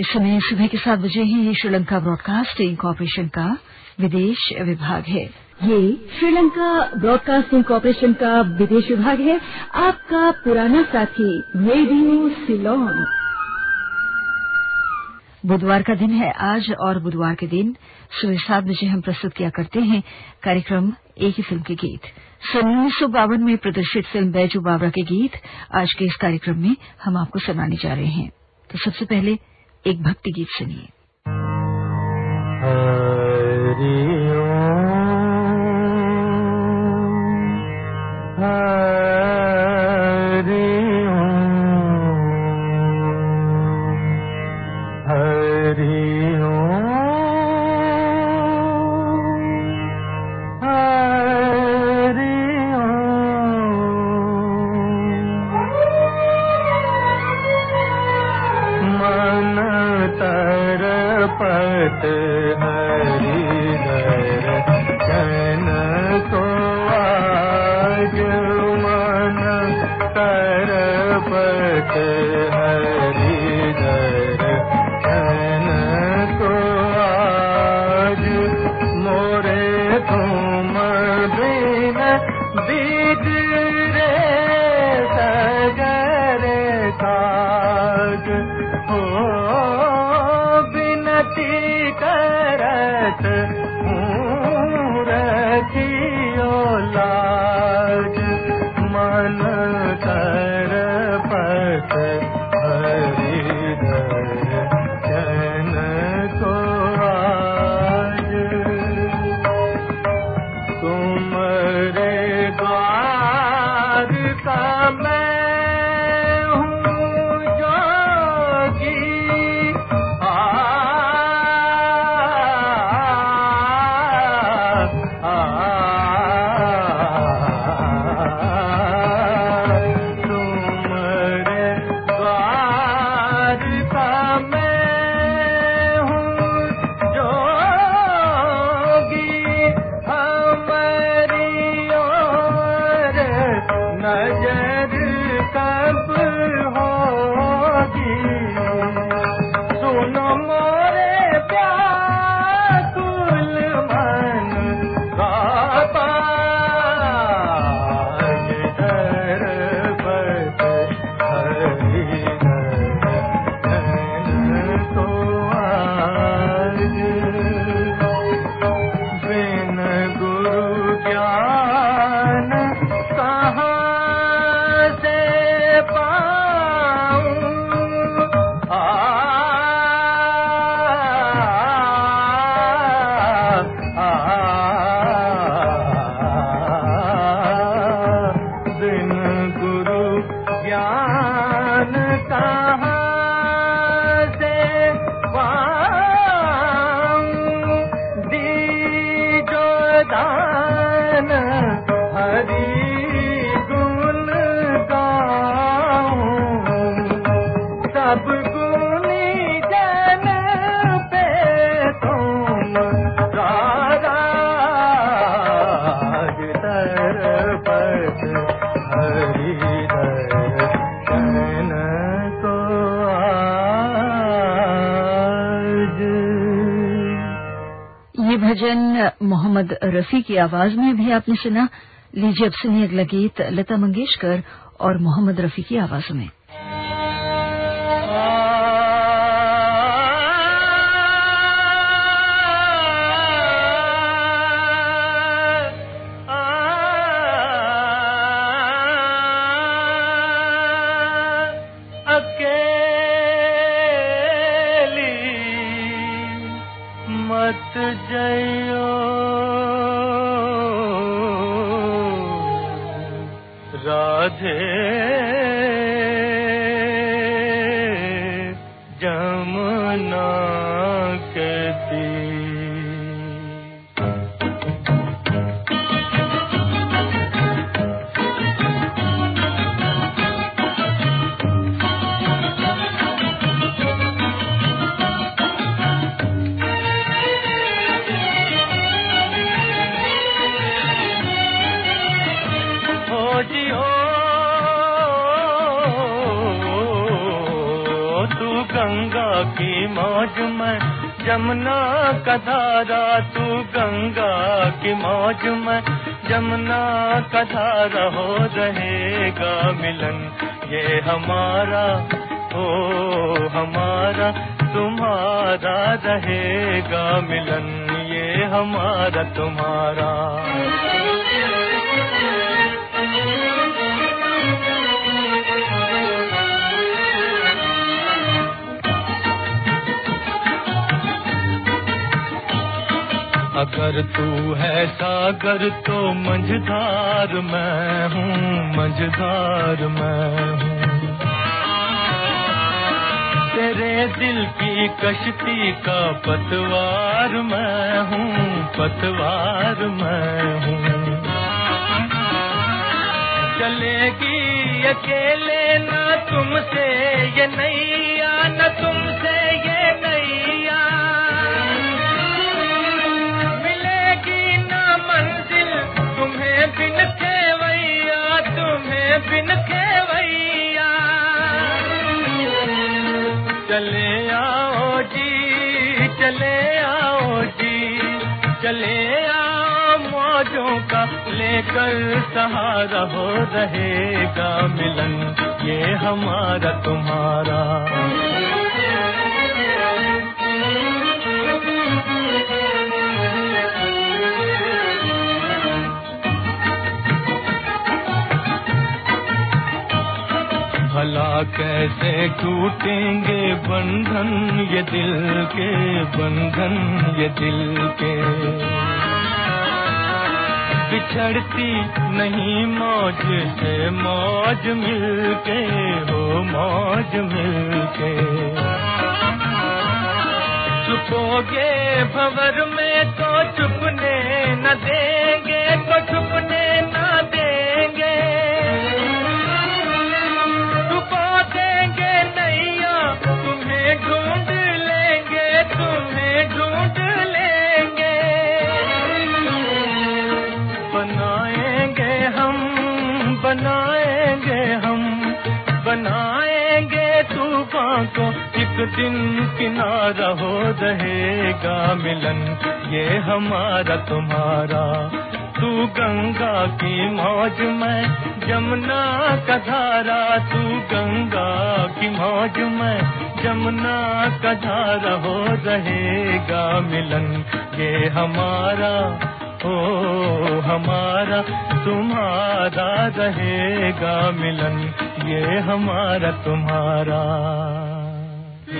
इस समय सुबह के सात बजे ही ये श्रीलंका ब्रॉडकास्टिंग कॉरपोरेशन का विदेश विभाग है। ये श्रीलंका ब्रॉडकास्टिंग कॉरपोरेशन का विदेश विभाग है। आपका पुराना साथी रेडियो सिलोन। बुधवार का दिन है। आज और बुधवार के दिन सुबह सात बजे हम प्रस्तुत किया करते हैं कार्यक्रम एक ही फ़िल्म के गीत। सन उन्नीस सौ बावन में प्रदर्शित फ़िल्म बैजू बावरा के गीत आज के इस कार्यक्रम में हम आपको सुनाने जा रहे हैं। तो सबसे पहले एक भक्ति गीत सुनिए। भजन रफी की आवाज़ में भी आपने सुना लीजिए अब सुनिए अगला गीत लता मंगेशकर और मोहम्मद रफी की आवाज़ में। की मौज में, जमुना का धारा, तू गंगा की मौज में, जमुना का धारा हो रहेगा मिलन। ये हमारा, ओ हमारा, तुम्हारा रहेगा मिलन। ये हमारा, तुम्हारा। अगर तू है सागर तो मंझधार मैं हूँ, मंझधार मैं हूँ। तेरे दिल की कश्ती का पतवार मैं हूँ, पतवार मैं हूँ। चलेगी अकेले ना तुमसे, ये नहीं आना तुमसे। चले आओ मौजों का लेकर सहारा हो रहेगा मिलन। ये हमारा तुम्हारा। कैसे टूटेंगे बंधन ये दिल के, बंधन ये दिल के? बिछड़ती नहीं मौज से मौज मिलके, हो मौज मिलके। छुपोगे भवर में तो छुपने न देंगे तो छुपने न को एक दिन किनारा हो रहेगा मिलन। ये हमारा तुम्हारा। तू गंगा की मौज में जमुना का धारा। तू गंगा की मौज में जमुना का धारा हो रहेगा मिलन। ये हमारा, ओ हमारा, तुम्हारा रहेगा मिलन। ये हमारा तुम्हारा।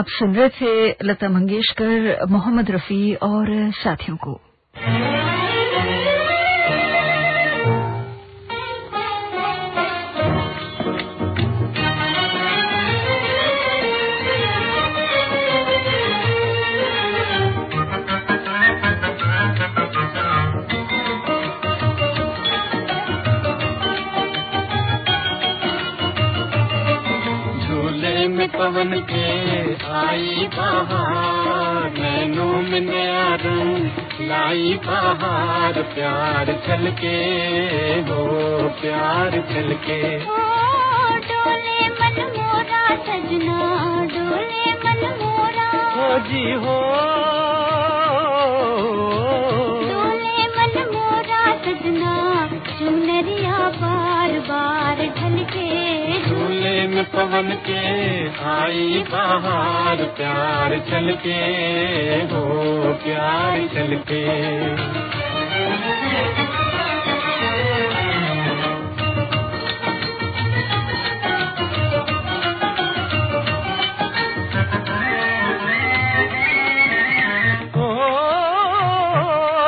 आप सुन रहे थे लता मंगेशकर मोहम्मद रफी और साथियों को। पवन के आई बहार नैनों में नया रंग लाई बहार प्यार छलके हो प्यार छलके। डोले मन मोरा सजना डोले मन मोरा। हो जी हो। डोले मन मोरा सजना चुनरिया बार बार ढलके झूले में पवन के आई बहार, प्यार छलके हो, प्यार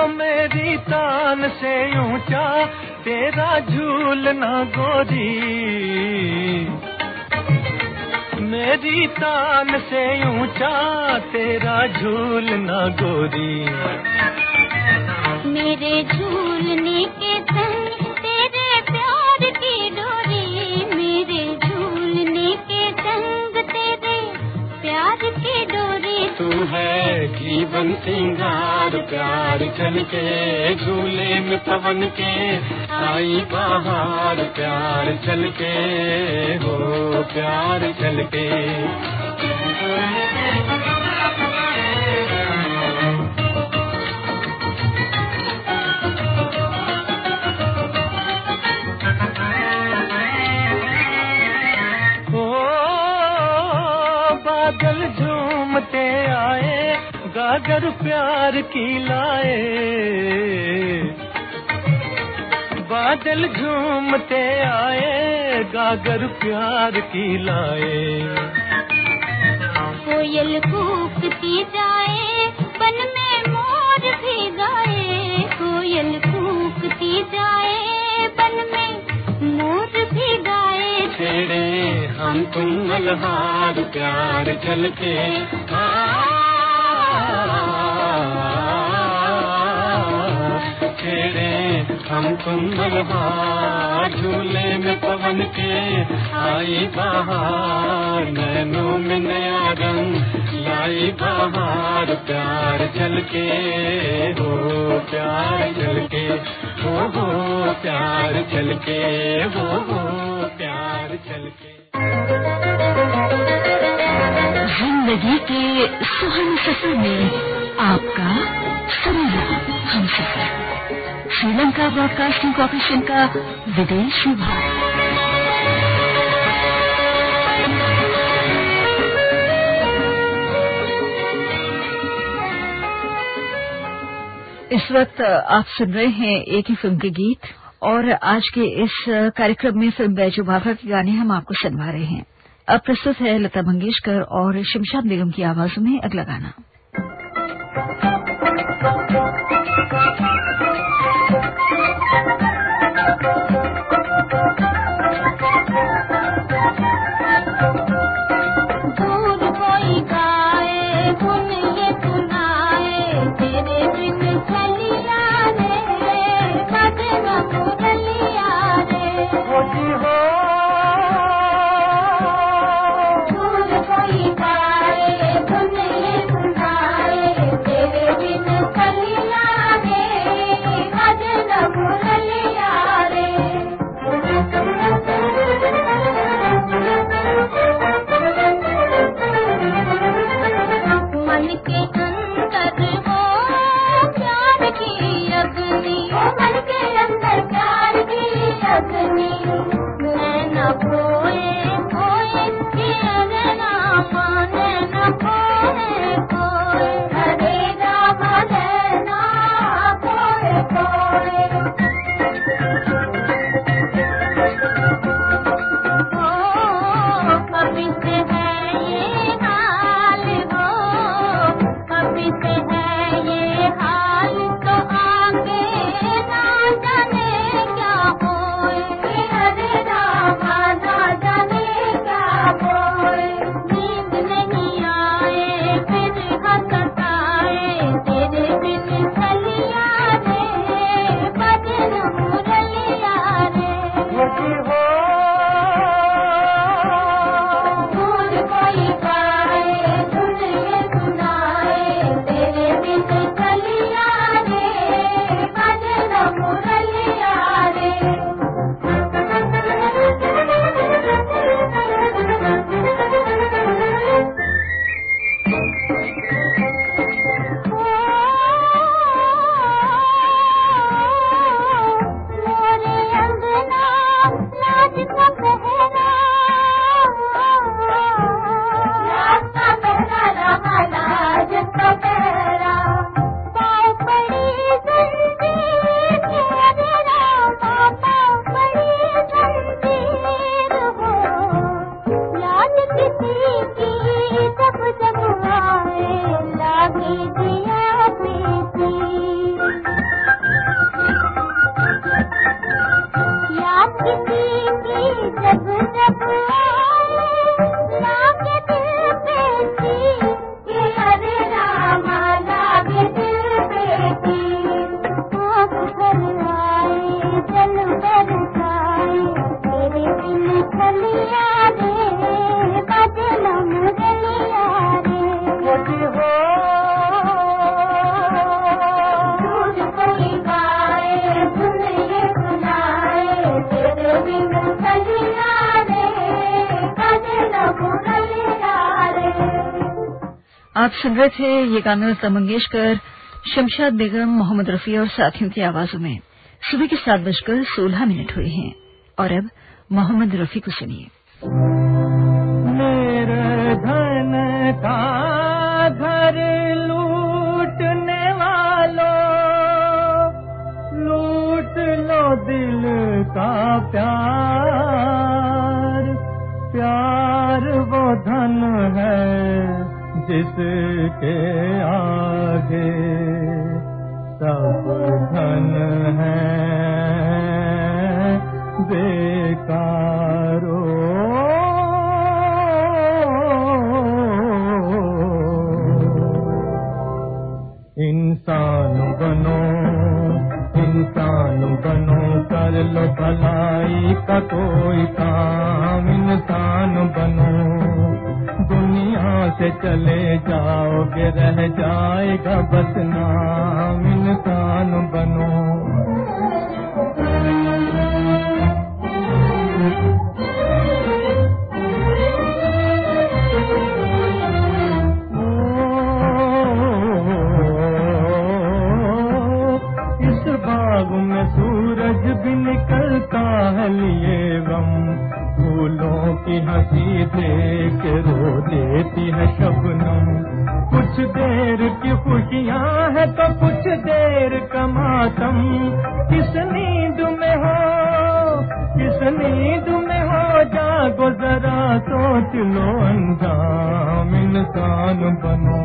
मेरी तान से ऊँचा, तेरा झूलना गोरी। मेरी तान से ऊँचा तेरा झूलना गोरी। मेरे झूलने के है जीवन सिंगार प्यार चल के झूले में पवन के आई बाहर, प्यार चल के हो, प्यार चल के। गागर प्यार की लाए। बादल झूमते आए गागर प्यार की लाए। कोयल कूकती जाए बन में मोर भी गाए कोयल कूकती जाए बन में मोर भी गाए छेड़े हम तुम मल्हार प्यार चल के छेड़े हम तुम झूले में पवन के आई बहार, नैनों में नया रंग लाई बहार, प्यार चल के, हो प्यार चल के, हो हो प्यार चल के, हो हो प्यार चल के। ज़िंदगी के सुहाने सफ़र में आपका सुनना हम सफ़र श्रीलंका ब्रॉडकास्टिंग कॉरपोरेशन का विदेश विभाग। इस वक्त आप सुन रहे हैं एक ही फ़िल्म के गीत और आज के इस कार्यक्रम में फ़िल्म बैजू बाघा के गाने हम आपको सुनवा रहे हैं। अब प्रस्तुत है लता मंगेशकर और शमशाद बेगम की आवाजों में अगला गाना। सुन रहे थे, ये गाना लता मंगेशकर शमशाद बेगम, मोहम्मद रफी और साथियों की आवाजों में सुबह के सात बजकर सोलह मिनट हुए हैं। और अब मोहम्मद रफी को सुनिए। घर लूट लो दिल का प्यार। प्यार वो धन है जिसके आगे सब धन है। बेकारो इंसान बनो इंसान बनो कर लो भलाई का कोई काम। इंसान बनो से चले जाओगे, रह जाएगा बस इंसान बनो। इस बाग में सूरज भी निकलता है लिए गम। फूलों की हँसी देख रो देती है शबनम कुछ देर की खुशियाँ है तो कुछ देर का मातम। किस नींद में हो, किस नींद में हो, जागो जरा सोच लो अंजाम इंसान बनो।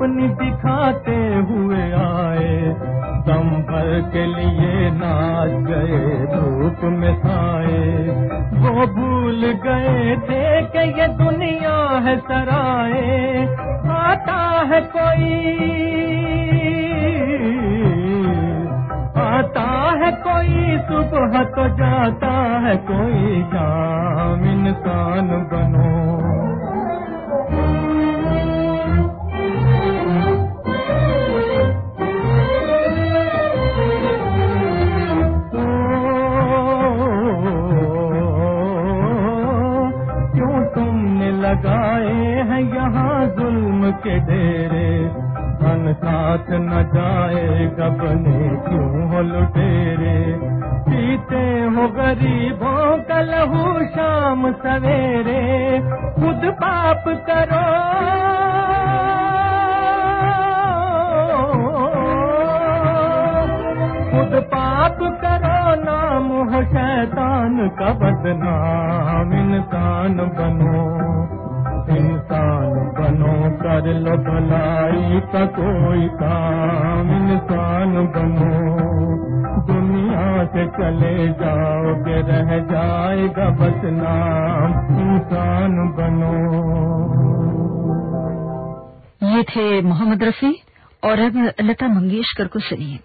अपनी दिखाते हुए आए। दम भर के लिए नाच गए, धूप में खाए। वो भूल गए थे कि ये दुनिया है सराए। आता है कोई। आता है कोई, सुबह तो जाता है कोई। शाम इंसान बनो गरीबों का लहू शाम सवेरे खुद पाप करो। खुद पाप करो नाम हो शैतान का बदनाम। इंसान बनो इंसान बनो, कर लो भलाई का कोई काम। इंसान बनो। से चले जाओगे, रह जाएगा बस नाम इंसान बनो। ये थे मोहम्मद रफी और अब लता मंगेशकर को सुनिए।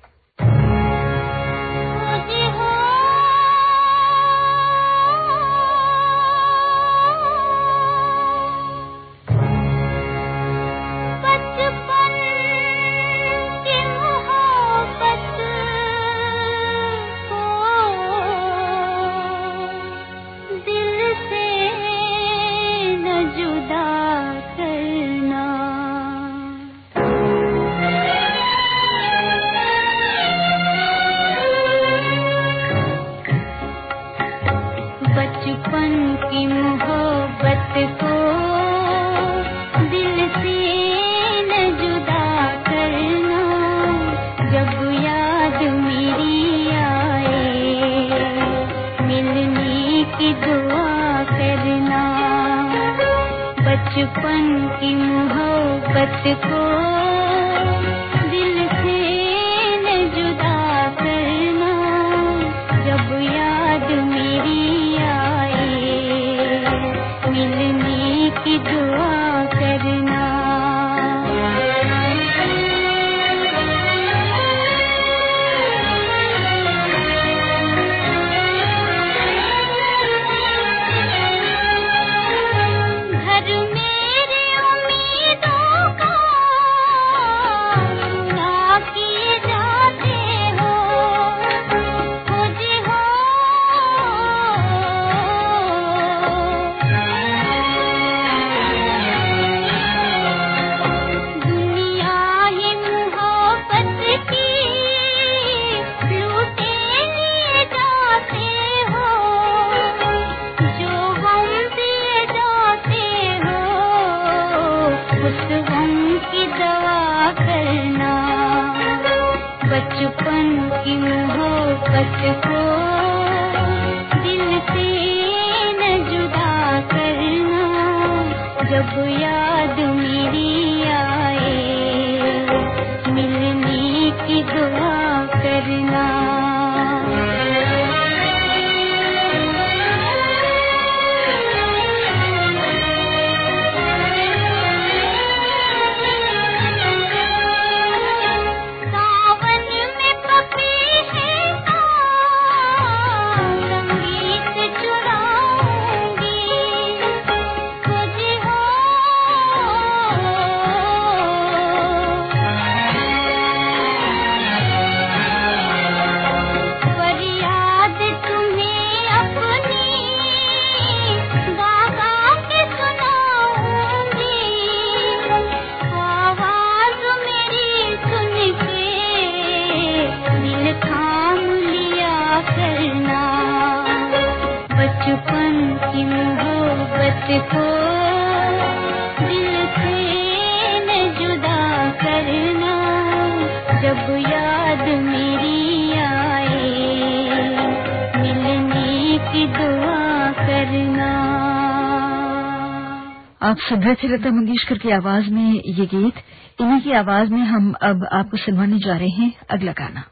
बचपन की मोहब्बत को सभ्य लता मंगेशकर की आवाज़ में ये गीत, इन्हीं की आवाज़ में हम अब आपको सुनवाने जा रहे हैं अगला गाना।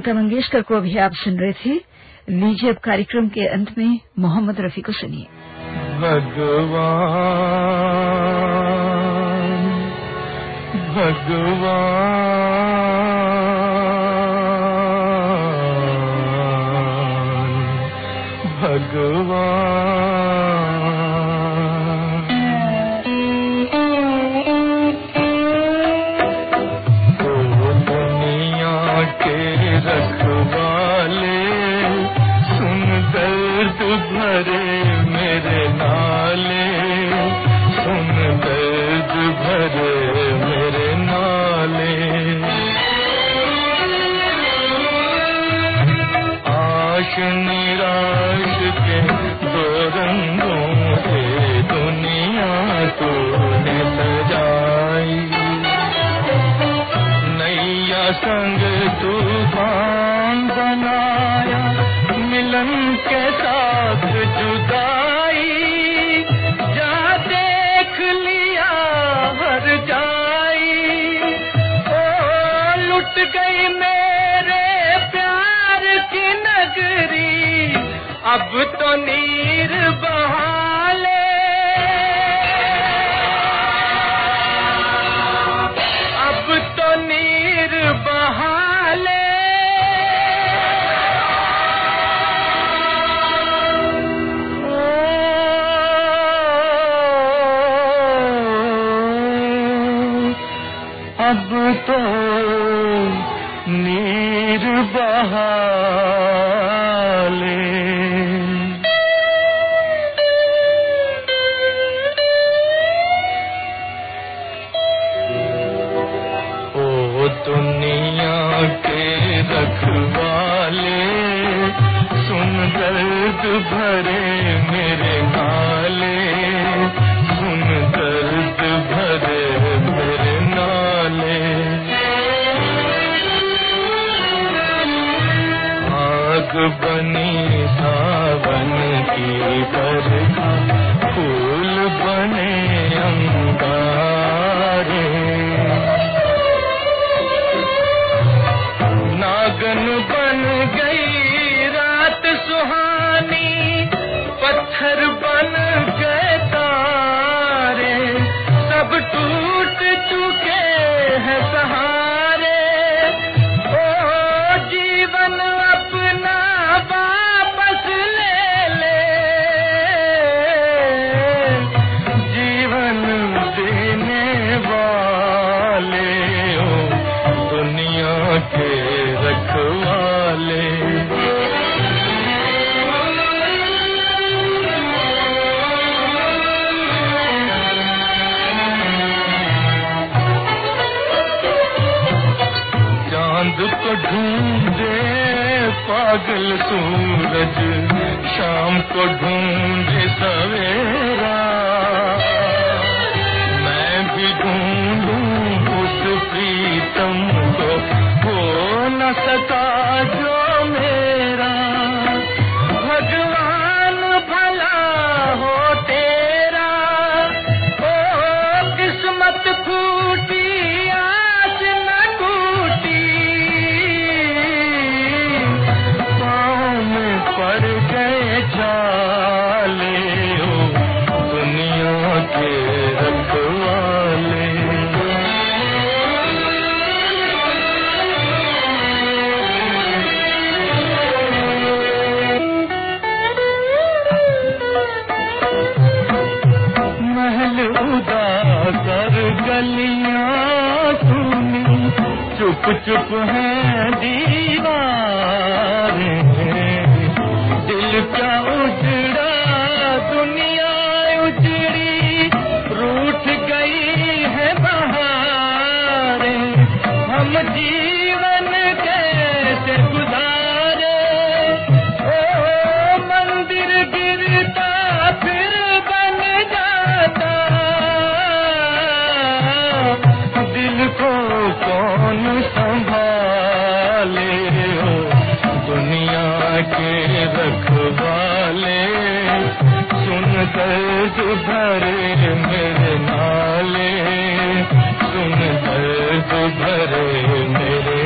लता मंगेशकर को अभी आप सुन रहे थे। लीजिए अब कार्यक्रम के अंत में मोहम्मद रफी को सुनिए। भगवान भगवान। तो नीर बहाले। अब तो नीर बहाले। अब तो नीर बहा के रखवाले। चाँद को ढूंढे पागल सूरज, शाम को ढूंढे सवेरा। मैं भी ढूंढूं उस प्रीतम सका जो मैं दर्द भरे मेरे नाले सुन दर्द भरे मेरे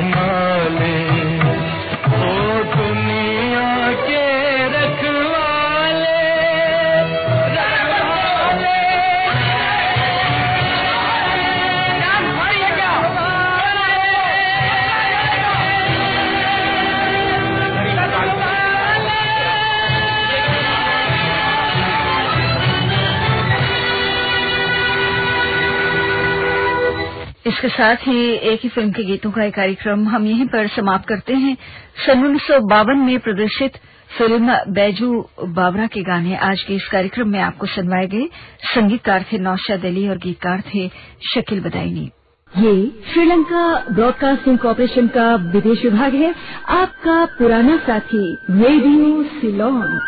इसके साथ ही एक ही फ़िल्म के गीतों का एक कार्यक्रम हम यहीं पर समाप्त करते हैं। सन उन्नीस सौ बावन में प्रदर्शित फ़िल्म बैजू बावरा के गाने आज के इस कार्यक्रम में आपको सुनवाए गए। संगीतकार थे नौशाद अली और गीतकार थे शकील बदायनी। ये श्रीलंका ब्रॉडकास्टिंग कॉरपोरेशन का विदेश विभाग है। आपका पुराना साथी रेडियो सिलोन।